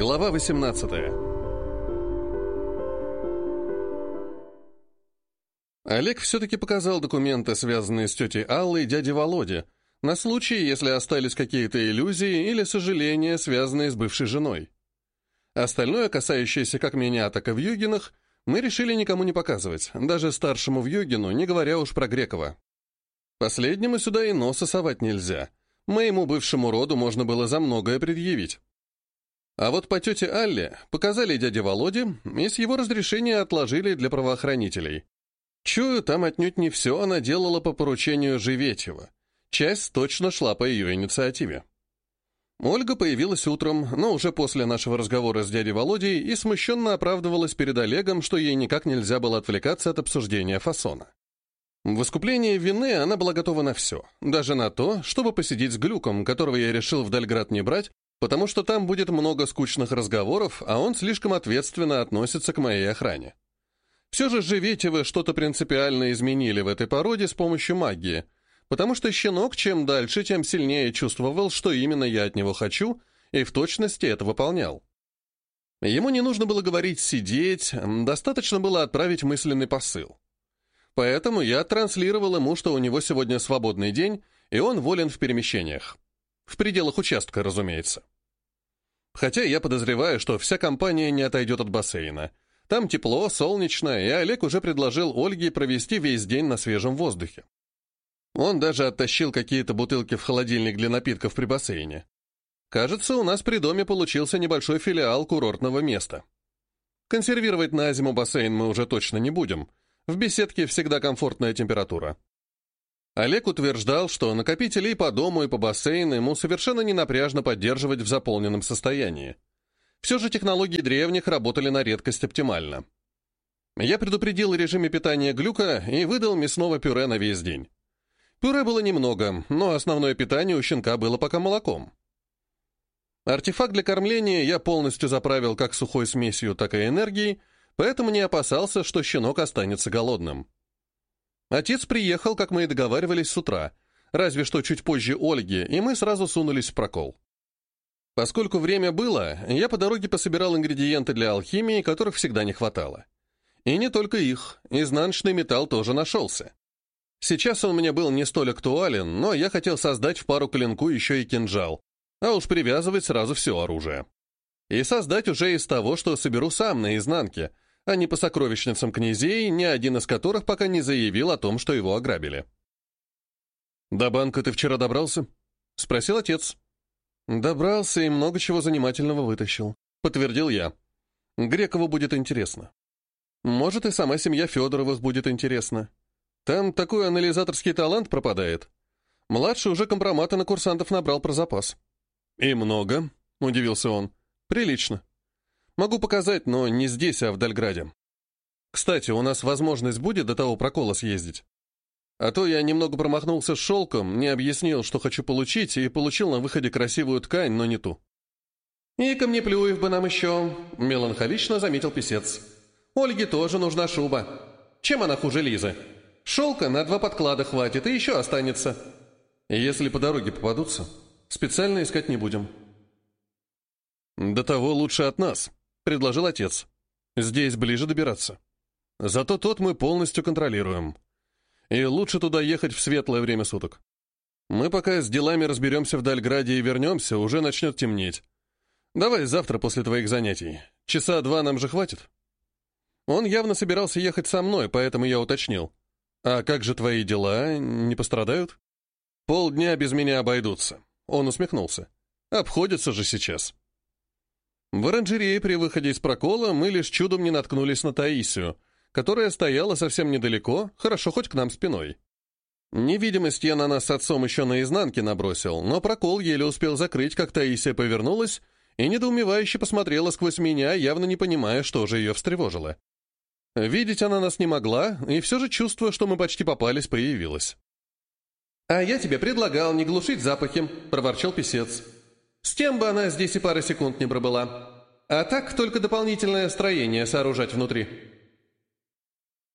Глава 18 Олег все-таки показал документы, связанные с тетей Аллой и дядей Володе, на случай, если остались какие-то иллюзии или сожаления, связанные с бывшей женой. Остальное, касающееся как меня, так и Вьюгинах, мы решили никому не показывать, даже старшему Вьюгину, не говоря уж про Грекова. Последнему сюда и носа совать нельзя. Моему бывшему роду можно было за многое предъявить. А вот по тете Алле показали дяде Володе и с его разрешения отложили для правоохранителей. Чую, там отнюдь не все она делала по поручению Живетьева. Часть точно шла по ее инициативе. Ольга появилась утром, но уже после нашего разговора с дядей Володей и смущенно оправдывалась перед Олегом, что ей никак нельзя было отвлекаться от обсуждения фасона. В искуплении вины она была готова на все, даже на то, чтобы посидеть с Глюком, которого я решил в Дальград не брать, потому что там будет много скучных разговоров, а он слишком ответственно относится к моей охране. Все же Живетевы что-то принципиально изменили в этой породе с помощью магии, потому что щенок чем дальше, тем сильнее чувствовал, что именно я от него хочу, и в точности это выполнял. Ему не нужно было говорить «сидеть», достаточно было отправить мысленный посыл. Поэтому я транслировал ему, что у него сегодня свободный день, и он волен в перемещениях. В пределах участка, разумеется. Хотя я подозреваю, что вся компания не отойдет от бассейна. Там тепло, солнечно, и Олег уже предложил Ольге провести весь день на свежем воздухе. Он даже оттащил какие-то бутылки в холодильник для напитков при бассейне. Кажется, у нас при доме получился небольшой филиал курортного места. Консервировать на зиму бассейн мы уже точно не будем. В беседке всегда комфортная температура. Олег утверждал, что накопители и по дому, и по бассейну ему совершенно не напряжно поддерживать в заполненном состоянии. Все же технологии древних работали на редкость оптимально. Я предупредил о режиме питания глюка и выдал мясного пюре на весь день. Пюре было немного, но основное питание у щенка было пока молоком. Артефакт для кормления я полностью заправил как сухой смесью, так и энергией, поэтому не опасался, что щенок останется голодным. Отец приехал, как мы и договаривались, с утра, разве что чуть позже Ольги, и мы сразу сунулись в прокол. Поскольку время было, я по дороге пособирал ингредиенты для алхимии, которых всегда не хватало. И не только их, изнаночный металл тоже нашелся. Сейчас он мне был не столь актуален, но я хотел создать в пару клинку еще и кинжал, а уж привязывать сразу все оружие. И создать уже из того, что соберу сам на изнанке, а не по сокровищницам князей, ни один из которых пока не заявил о том, что его ограбили. «До банка ты вчера добрался?» — спросил отец. «Добрался и много чего занимательного вытащил», — подтвердил я. «Грекову будет интересно. Может, и сама семья Федоровых будет интересна. Там такой анализаторский талант пропадает. Младший уже компроматы на курсантов набрал про запас». «И много?» — удивился он. «Прилично. Могу показать, но не здесь, а в Дальграде. Кстати, у нас возможность будет до того прокола съездить. А то я немного промахнулся с шелком, не объяснил, что хочу получить, и получил на выходе красивую ткань, но не ту. «И ко мне плюев бы нам еще», — меланхолично заметил писец. «Ольге тоже нужна шуба. Чем она хуже Лизы? Шелка на два подклада хватит, и еще останется». «Если по дороге попадутся, специально искать не будем». «До того лучше от нас», — предложил отец. «Здесь ближе добираться. Зато тот мы полностью контролируем. И лучше туда ехать в светлое время суток. Мы пока с делами разберемся в Дальграде и вернемся, уже начнет темнеть. Давай завтра после твоих занятий. Часа два нам же хватит?» Он явно собирался ехать со мной, поэтому я уточнил. «А как же твои дела? Не пострадают?» «Полдня без меня обойдутся», — он усмехнулся. «Обходится же сейчас». В оранжерее при выходе из прокола мы лишь чудом не наткнулись на Таисию, которая стояла совсем недалеко, хорошо хоть к нам спиной. Невидимость я на нас с отцом еще наизнанке набросил, но прокол еле успел закрыть, как Таисия повернулась и недоумевающе посмотрела сквозь меня, явно не понимая, что же ее встревожило. Видеть она нас не могла, и все же чувство, что мы почти попались, появилось. «А я тебе предлагал не глушить запахи», — проворчал писец. С тем бы она здесь и пары секунд не пробыла. А так только дополнительное строение сооружать внутри.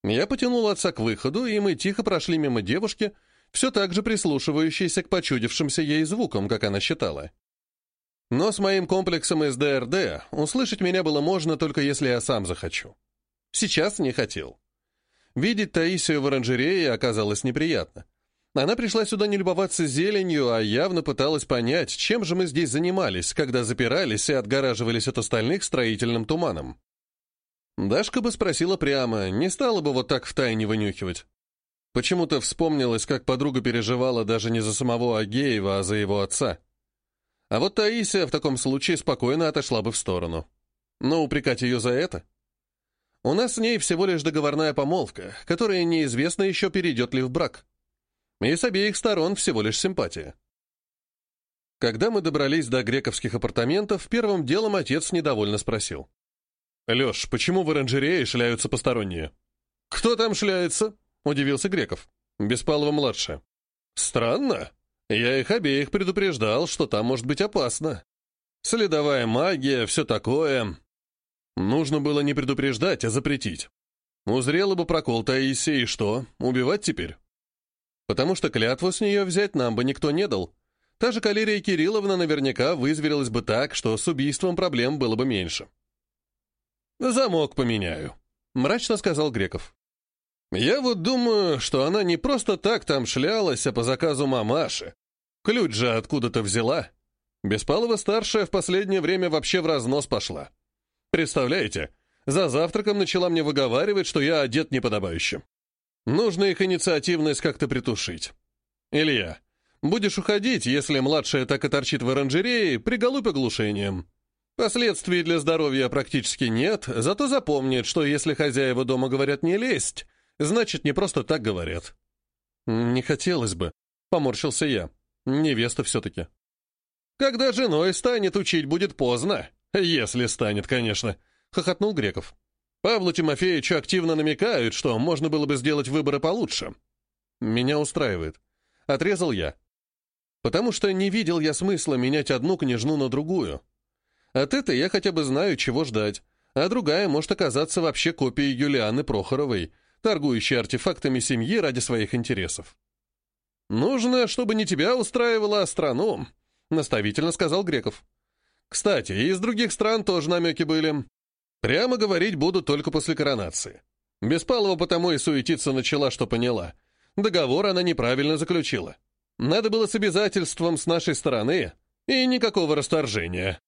Я потянул отца к выходу, и мы тихо прошли мимо девушки, все так же прислушивающейся к почудившимся ей звукам, как она считала. Но с моим комплексом из ДРД услышать меня было можно только если я сам захочу. Сейчас не хотел. Видеть Таисию в оранжерее оказалось неприятно. Она пришла сюда не любоваться зеленью, а явно пыталась понять, чем же мы здесь занимались, когда запирались и отгораживались от остальных строительным туманом. Дашка бы спросила прямо, не стала бы вот так втайне вынюхивать. Почему-то вспомнилось, как подруга переживала даже не за самого Агеева, а за его отца. А вот Таисия в таком случае спокойно отошла бы в сторону. Но упрекать ее за это? У нас с ней всего лишь договорная помолвка, которая неизвестно еще перейдет ли в брак. И с обеих сторон всего лишь симпатия. Когда мы добрались до грековских апартаментов, первым делом отец недовольно спросил. «Леш, почему в оранжерее шляются посторонние?» «Кто там шляется?» — удивился Греков. «Беспалова-младшая». «Странно. Я их обеих предупреждал, что там может быть опасно. Следовая магия, все такое. Нужно было не предупреждать, а запретить. Узрела бы прокол Таисии, и что, убивать теперь?» Потому что клятву с нее взять нам бы никто не дал. Та же Калерия Кирилловна наверняка вызверилась бы так, что с убийством проблем было бы меньше. «Замок поменяю», — мрачно сказал Греков. «Я вот думаю, что она не просто так там шлялась, а по заказу мамаши. Ключ же откуда-то взяла. Беспалова-старшая в последнее время вообще в разнос пошла. Представляете, за завтраком начала мне выговаривать, что я одет неподобающе. Нужно их инициативность как-то притушить. Илья, будешь уходить, если младшая так и торчит в оранжерее, приголубь оглушением. Последствий для здоровья практически нет, зато запомнит, что если хозяева дома говорят «не лезть», значит, не просто так говорят. «Не хотелось бы», — поморщился я. «Невеста все-таки». «Когда женой станет, учить будет поздно. Если станет, конечно», — хохотнул Греков. Павлу Тимофеевичу активно намекают, что можно было бы сделать выборы получше. Меня устраивает. Отрезал я. Потому что не видел я смысла менять одну княжну на другую. От этой я хотя бы знаю, чего ждать, а другая может оказаться вообще копией Юлианы Прохоровой, торгующей артефактами семьи ради своих интересов. «Нужно, чтобы не тебя устраивала, а страну», — наставительно сказал Греков. «Кстати, и из других стран тоже намеки были. Прямо говорить буду только после коронации. Беспалова потому и суетиться начала, что поняла. Договор она неправильно заключила. Надо было с обязательством с нашей стороны, и никакого расторжения.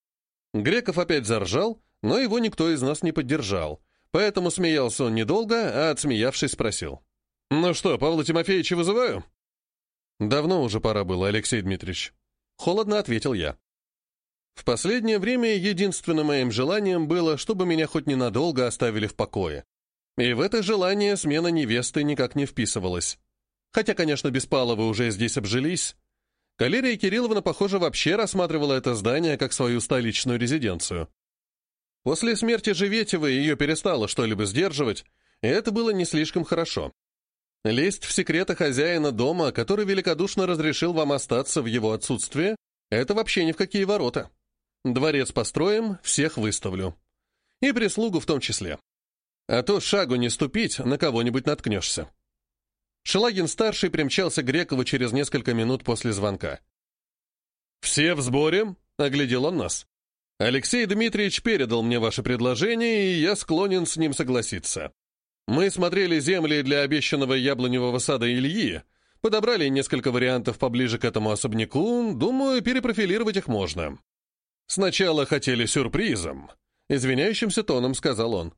Греков опять заржал, но его никто из нас не поддержал, поэтому смеялся он недолго, а отсмеявшись спросил. «Ну что, Павла Тимофеевича вызываю?» «Давно уже пора было, Алексей Дмитриевич». Холодно ответил я. В последнее время единственным моим желанием было, чтобы меня хоть ненадолго оставили в покое. И в это желание смена невесты никак не вписывалась. Хотя, конечно, Беспаловы уже здесь обжились. Калерия Кирилловна, похоже, вообще рассматривала это здание как свою столичную резиденцию. После смерти Живетевой ее перестало что-либо сдерживать, и это было не слишком хорошо. Лезть в секреты хозяина дома, который великодушно разрешил вам остаться в его отсутствие, это вообще ни в какие ворота. Дворец построим, всех выставлю. И прислугу в том числе. А то шагу не ступить, на кого-нибудь наткнешься. Шелагин-старший примчался Грекову через несколько минут после звонка. «Все в сборе?» — оглядел он нас. «Алексей Дмитриевич передал мне ваше предложение, и я склонен с ним согласиться. Мы смотрели земли для обещанного яблоневого сада Ильи, подобрали несколько вариантов поближе к этому особняку, думаю, перепрофилировать их можно. «Сначала хотели сюрпризом», — извиняющимся тоном сказал он.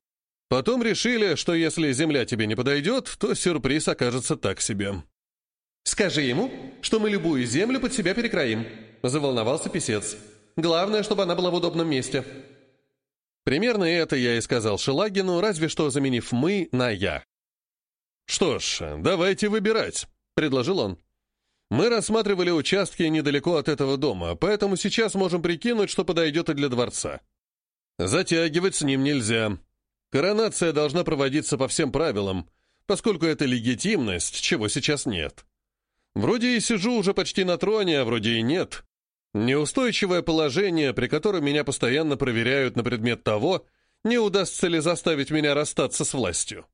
«Потом решили, что если земля тебе не подойдет, то сюрприз окажется так себе». «Скажи ему, что мы любую землю под себя перекроим», — заволновался писец. «Главное, чтобы она была в удобном месте». Примерно это я и сказал Шелагину, разве что заменив «мы» на «я». «Что ж, давайте выбирать», — предложил он. Мы рассматривали участки недалеко от этого дома, поэтому сейчас можем прикинуть, что подойдет и для дворца. Затягивать с ним нельзя. Коронация должна проводиться по всем правилам, поскольку это легитимность, чего сейчас нет. Вроде и сижу уже почти на троне, а вроде и нет. Неустойчивое положение, при котором меня постоянно проверяют на предмет того, не удастся ли заставить меня расстаться с властью.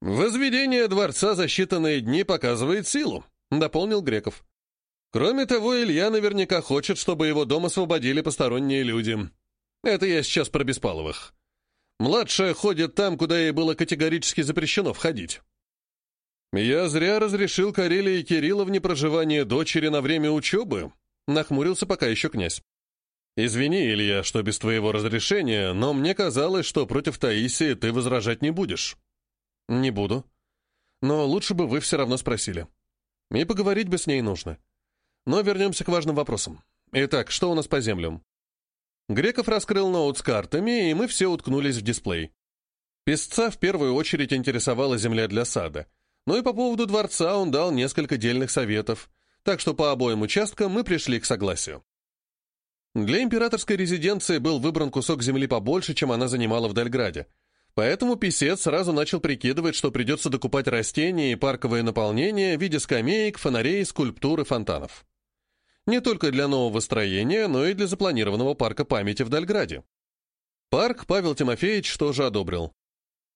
Возведение дворца за считанные дни показывает силу. — дополнил Греков. Кроме того, Илья наверняка хочет, чтобы его дом освободили посторонние люди. Это я сейчас про Беспаловых. Младшая ходит там, куда ей было категорически запрещено входить. Я зря разрешил Карелии Кирилловне проживание дочери на время учебы, нахмурился пока еще князь. «Извини, Илья, что без твоего разрешения, но мне казалось, что против Таисии ты возражать не будешь». «Не буду. Но лучше бы вы все равно спросили. И поговорить бы с ней нужно. Но вернемся к важным вопросам. Итак, что у нас по землям?» Греков раскрыл ноут с картами, и мы все уткнулись в дисплей. Песца в первую очередь интересовала земля для сада. Но и по поводу дворца он дал несколько дельных советов, так что по обоим участкам мы пришли к согласию. Для императорской резиденции был выбран кусок земли побольше, чем она занимала в Дальграде. Поэтому писец сразу начал прикидывать, что придется докупать растения и парковое наполнение в виде скамеек, фонарей, скульптур и фонтанов. Не только для нового строения, но и для запланированного парка памяти в Дальграде. Парк Павел Тимофеевич тоже одобрил.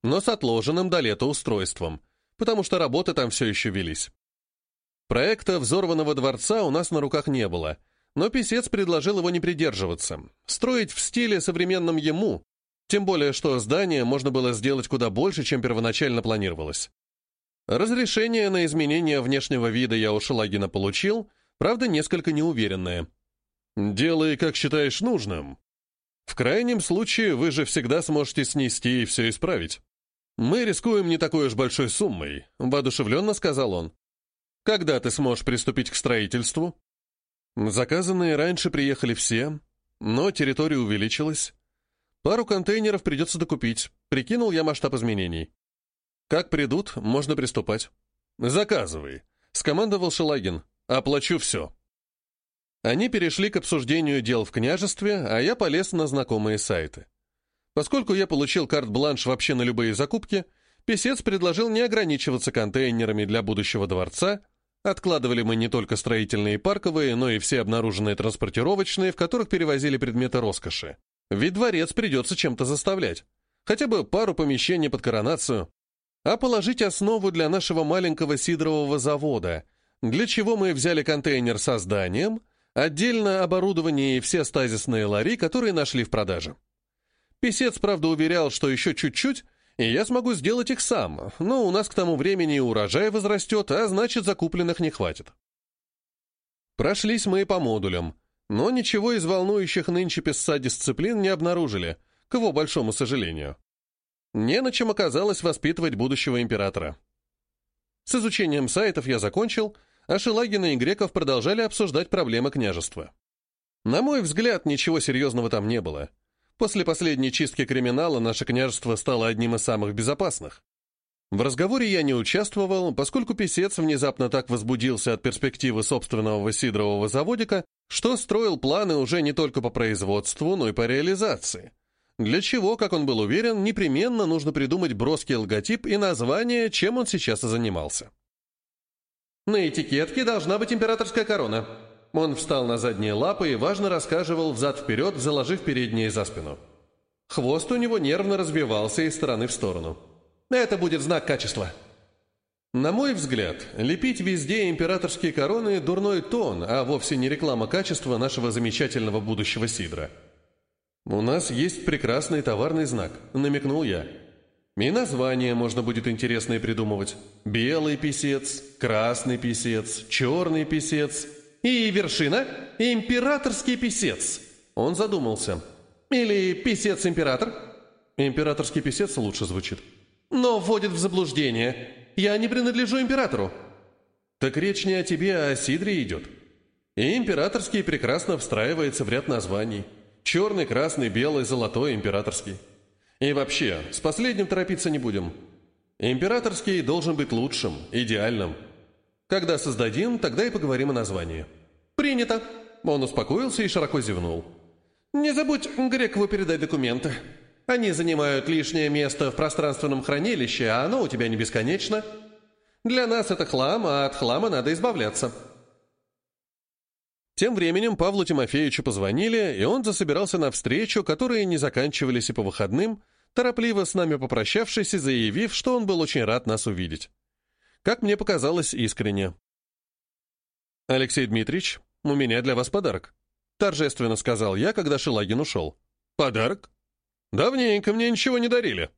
Но с отложенным до лета устройством, потому что работы там все еще велись. Проекта взорванного дворца у нас на руках не было — но писец предложил его не придерживаться, строить в стиле современном ему, тем более что здание можно было сделать куда больше, чем первоначально планировалось. Разрешение на изменение внешнего вида я у Шелагина получил, правда, несколько неуверенное. «Делай, как считаешь нужным. В крайнем случае вы же всегда сможете снести и все исправить. Мы рискуем не такой уж большой суммой», — воодушевленно сказал он. «Когда ты сможешь приступить к строительству?» Заказанные раньше приехали все, но территория увеличилась. Пару контейнеров придется докупить. Прикинул я масштаб изменений. Как придут, можно приступать. «Заказывай», — скомандовал Шелагин. «Оплачу все». Они перешли к обсуждению дел в княжестве, а я полез на знакомые сайты. Поскольку я получил карт-бланш вообще на любые закупки, писец предложил не ограничиваться контейнерами для будущего дворца, Откладывали мы не только строительные и парковые, но и все обнаруженные транспортировочные, в которых перевозили предметы роскоши. Ведь дворец придется чем-то заставлять. Хотя бы пару помещений под коронацию. А положить основу для нашего маленького сидрового завода, для чего мы взяли контейнер со зданием, отдельно оборудование и все стазисные лари, которые нашли в продаже. Песец, правда, уверял, что еще чуть-чуть, и я смогу сделать их сам, но у нас к тому времени урожай возрастет, а значит, закупленных не хватит. Прошлись мы и по модулям, но ничего из волнующих нынче писца дисциплин не обнаружили, к его большому сожалению. Не на чем оказалось воспитывать будущего императора. С изучением сайтов я закончил, а Шелагина и Греков продолжали обсуждать проблемы княжества. На мой взгляд, ничего серьезного там не было. После последней чистки криминала наше княжество стало одним из самых безопасных. В разговоре я не участвовал, поскольку писец внезапно так возбудился от перспективы собственного сидрового заводика, что строил планы уже не только по производству, но и по реализации. Для чего, как он был уверен, непременно нужно придумать броский логотип и название, чем он сейчас и занимался. На этикетке должна быть императорская корона, он встал на задние лапы и важно рассказывал взад-вперед, заложив передние за спину. Хвост у него нервно развивался из стороны в сторону. «Это будет знак качества». На мой взгляд, лепить везде императорские короны – дурной тон, а вовсе не реклама качества нашего замечательного будущего сидра. «У нас есть прекрасный товарный знак», – намекнул я. И название можно будет интересное придумывать. Белый писец, красный писец, черный писец – и вершина – императорский писец. Он задумался. Или писец-император? Императорский писец лучше звучит. Но вводит в заблуждение. Я не принадлежу императору. Так речь не о тебе, а о Сидре идет. И императорский прекрасно встраивается в ряд названий. Черный, красный, белый, золотой, императорский. И вообще, с последним торопиться не будем. Императорский должен быть лучшим, идеальным – когда создадим, тогда и поговорим о названии». «Принято!» Он успокоился и широко зевнул. «Не забудь Грекову передать документы. Они занимают лишнее место в пространственном хранилище, а оно у тебя не бесконечно. Для нас это хлам, а от хлама надо избавляться». Тем временем Павлу Тимофеевичу позвонили, и он засобирался на встречу, которые не заканчивались и по выходным, торопливо с нами попрощавшись и заявив, что он был очень рад нас увидеть. Как мне показалось, искренне. «Алексей Дмитриевич, у меня для вас подарок», — торжественно сказал я, когда Шелагин ушел. «Подарок? Давненько мне ничего не дарили».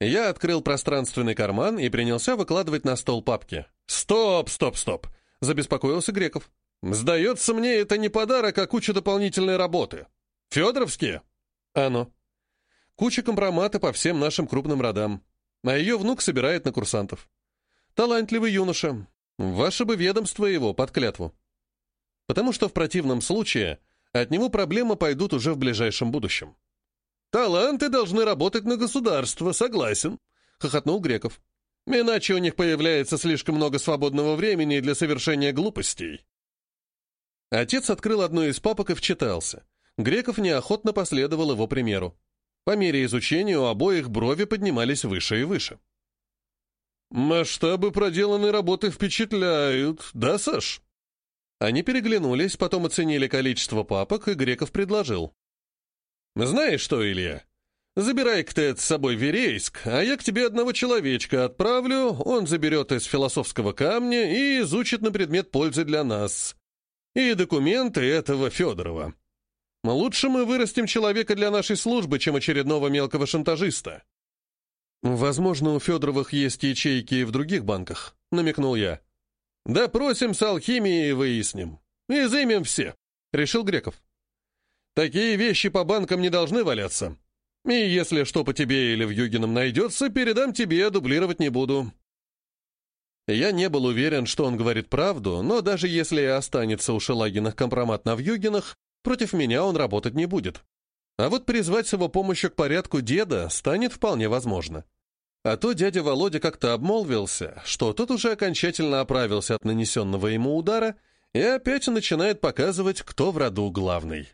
Я открыл пространственный карман и принялся выкладывать на стол папки. «Стоп, стоп, стоп!» — забеспокоился Греков. «Сдается мне, это не подарок, а куча дополнительной работы. Федоровские?» «Оно. Куча компромата по всем нашим крупным родам. А ее внук собирает на курсантов. Талантливый юноша. Ваше бы ведомство его под клятву. Потому что в противном случае от него проблемы пойдут уже в ближайшем будущем. «Таланты должны работать на государство, согласен», — хохотнул Греков. «Иначе у них появляется слишком много свободного времени для совершения глупостей». Отец открыл одну из папок и вчитался. Греков неохотно последовал его примеру. По мере изучения у обоих брови поднимались выше и выше. «Масштабы проделанной работы впечатляют, да, Саш?» Они переглянулись, потом оценили количество папок, и Греков предложил. «Знаешь что, Илья? Забирай-ка ты с собой Верейск, а я к тебе одного человечка отправлю, он заберет из философского камня и изучит на предмет пользы для нас. И документы этого Федорова. Лучше мы вырастим человека для нашей службы, чем очередного мелкого шантажиста». «Возможно, у Федоровых есть ячейки в других банках», — намекнул я. «Допросим с алхимией и выясним. Изымем все», — решил Греков. «Такие вещи по банкам не должны валяться. И если что по тебе или в Югином найдется, передам тебе, дублировать не буду». Я не был уверен, что он говорит правду, но даже если и останется у Шелагинах компромат на Вьюгинах, против меня он работать не будет. А вот призвать с его помощью к порядку деда станет вполне возможно. А то дядя Володя как-то обмолвился, что тот уже окончательно оправился от нанесенного ему удара и опять начинает показывать, кто в роду главный.